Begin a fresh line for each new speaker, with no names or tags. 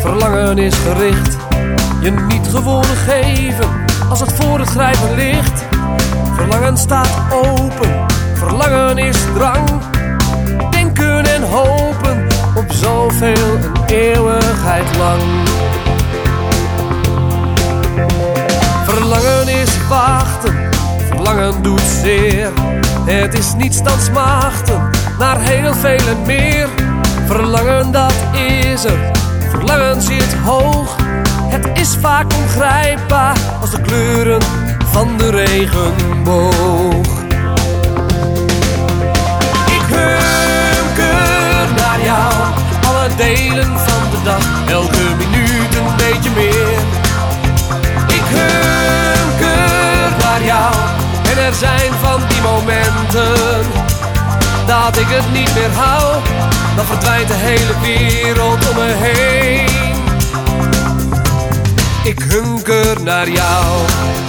Verlangen is gericht, je niet gewonnen geven als het voor het grijpen ligt. Verlangen staat open, verlangen is drang. Denken en hopen op zoveel een eeuwigheid lang. Verlangen is wachten, verlangen doet zeer. Het is niet standsmachten naar heel veel en meer. Verlangen dat is er, verlangen zit hoog. Het is vaak ongrijpbaar als de kleuren van de regenboog. Ik hunker naar jou, alle delen van de dag, elke minuut een beetje meer. Ik hunker naar jou en er zijn van die momenten dat ik het niet meer hou, dan verdwijnt de hele wereld om me heen. Ik hunker naar jou.